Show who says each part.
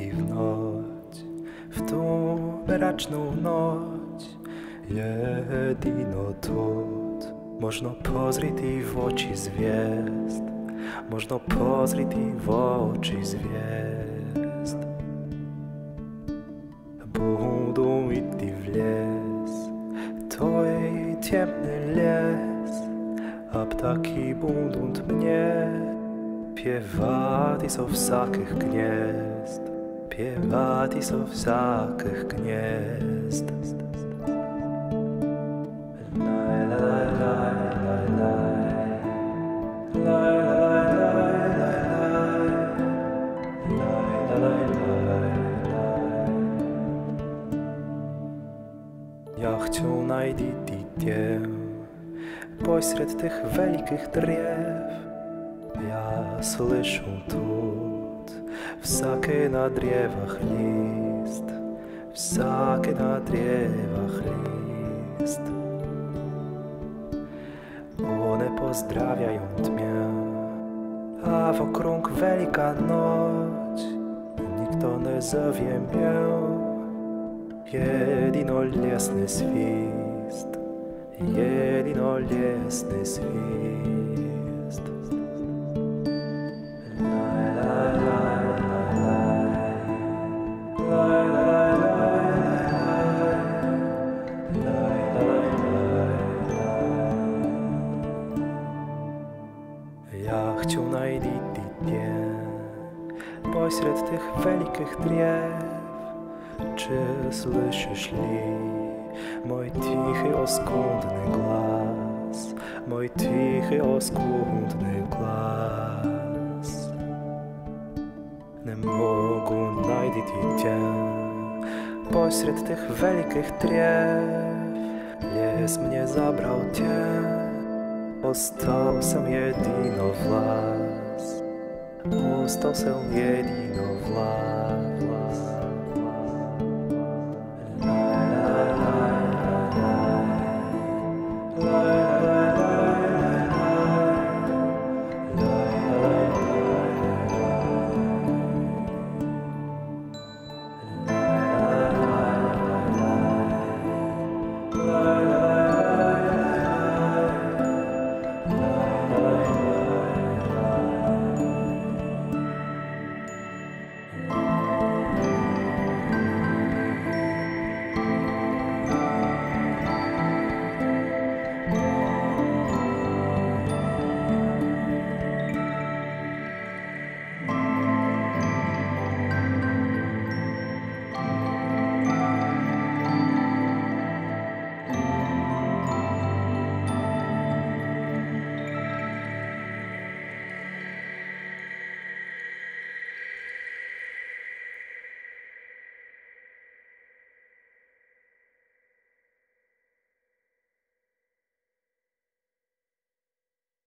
Speaker 1: i w noć, w tą mraczną noć, jedino tut. Można pozriti w oczy zwiest, można pozriti w oči zwiest. Budu iti w les, toj ciemny les, a ptaki budunt mnie. Piewati są wsakich gniezd, piewati są wsakich gniezd. Ja chcę najdi tę pośród tych wielkich drzew Ja słyszę тут всякий на древах лист, всякий на древах list. One pozdrawiają mnie, a wokóg wielka noc, nikt nie zowie mnie. Jedino lesny swist, jedino бях ću najditi tě. Boj sred tých veľkých driev, či slyšíš li môj tichý oskudný glas, môj tichý oskudný glas. Nemogu najditi tě, boj sred tých veľkých driev, les mne zabral tě. Остался мне единовлад. W las. Ostał sam jedino w las.